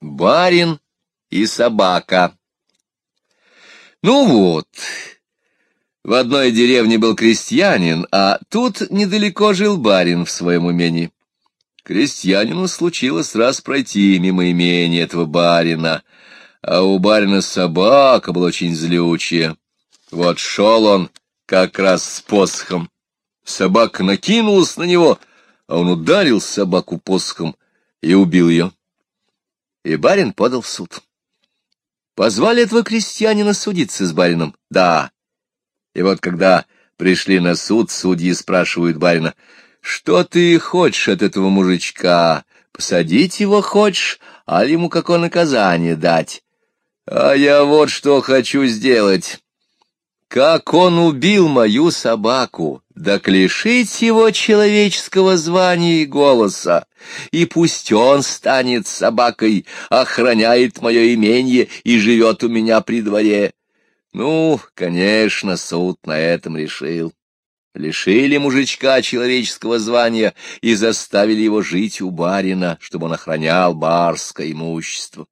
Барин и собака. Ну вот, в одной деревне был крестьянин, а тут недалеко жил барин в своем умении. Крестьянину случилось раз пройти мимо имения этого барина, а у барина собака была очень злючая. Вот шел он как раз с посохом. Собака накинулась на него, а он ударил собаку посохом и убил ее и барин подал в суд. Позвали этого крестьянина судиться с барином? Да. И вот когда пришли на суд, судьи спрашивают барина, что ты хочешь от этого мужичка? Посадить его хочешь, а ему какое наказание дать? А я вот что хочу сделать. Как он убил мою собаку, да лишить его человеческого звания и голоса, и пусть он станет собакой, охраняет мое имение и живет у меня при дворе. Ну, конечно, суд на этом решил. Лишили мужичка человеческого звания и заставили его жить у барина, чтобы он охранял барское имущество.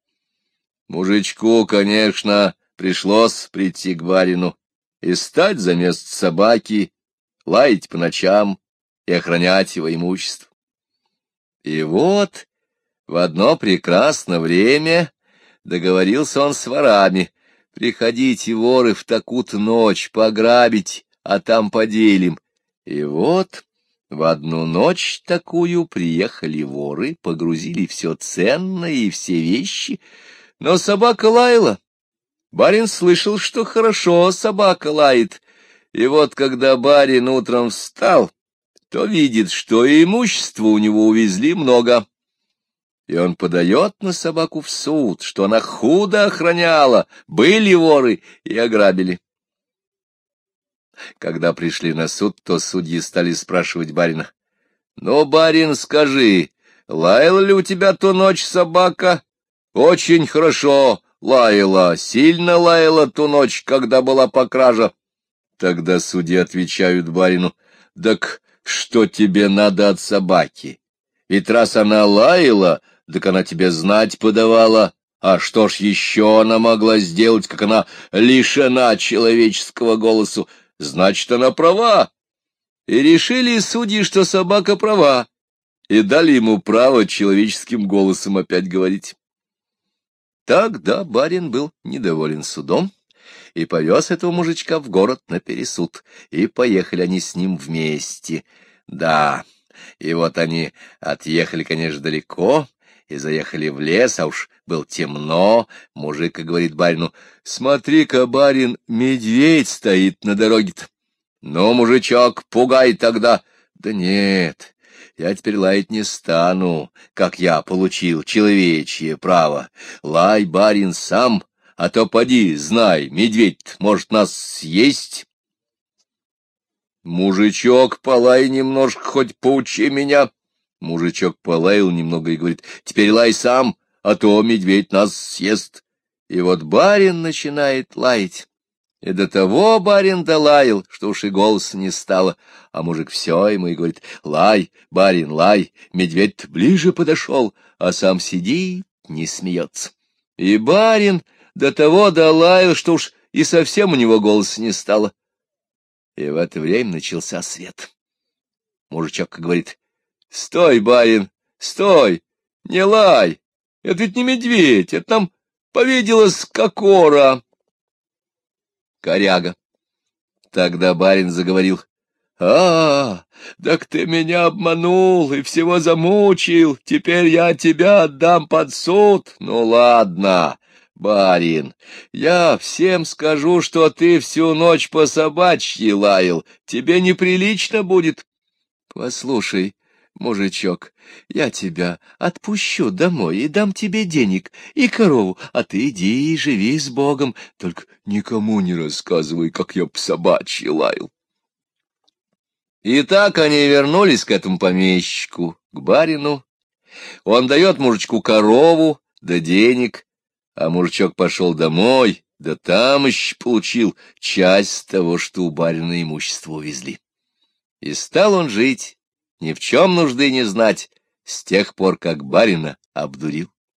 Мужичку, конечно, пришлось прийти к барину, и стать за мест собаки, лаять по ночам и охранять его имущество. И вот в одно прекрасное время договорился он с ворами. Приходите, воры, в такую-то ночь пограбить, а там поделим. И вот в одну ночь такую приехали воры, погрузили все ценное и все вещи, но собака лаяла. Барин слышал, что хорошо собака лает, и вот когда барин утром встал, то видит, что имущество у него увезли много. И он подает на собаку в суд, что она худо охраняла, были воры и ограбили. Когда пришли на суд, то судьи стали спрашивать барина. — Ну, барин, скажи, лаяла ли у тебя ту ночь собака? — Очень хорошо, лаяла, сильно лаяла ту ночь, когда была покража. Тогда судьи отвечают барину, так что тебе надо от собаки? Ведь раз она лаяла, так она тебе знать подавала, а что ж еще она могла сделать, как она лишена человеческого голосу? Значит, она права. И решили судьи, что собака права, и дали ему право человеческим голосом опять говорить. Тогда барин был недоволен судом и повез этого мужичка в город на пересуд, и поехали они с ним вместе. Да, и вот они отъехали, конечно, далеко, и заехали в лес, а уж было темно. Мужик говорит барину, смотри-ка, барин, медведь стоит на дороге-то. Ну, мужичок, пугай тогда. Да нет, я теперь лаять не стану, как я получил человечье право. Лай, барин, сам, а то поди, знай, медведь может нас съесть. Мужичок, полай немножко, хоть поучи меня. Мужичок полаял немного и говорит, теперь лай сам, а то медведь нас съест. И вот барин начинает лаять. И до того барин долаял, что уж и голоса не стало, а мужик все ему и говорит, лай, барин, лай, медведь ближе подошел, а сам сидит, не смеется. И барин до того долаял, что уж и совсем у него голоса не стало. И в это время начался свет. Мужичок говорит, — Стой, барин, стой, не лай, это ведь не медведь, это нам повиделась кокора коряга. Тогда барин заговорил. — А, так ты меня обманул и всего замучил, теперь я тебя отдам под суд. Ну ладно, барин, я всем скажу, что ты всю ночь по собачьи лаял, тебе неприлично будет. Послушай, мужичок, я тебя отпущу домой и дам тебе денег и корову, а ты иди и живи с Богом, только никому не рассказывай, как я собачьи лаял. И так они вернулись к этому помещику, к барину. Он дает мужичку корову да денег, а мужичок пошел домой, да там еще получил часть того, что у барина имущество увезли. И стал он жить ни в чем нужды не знать, с тех пор, как барина обдурил.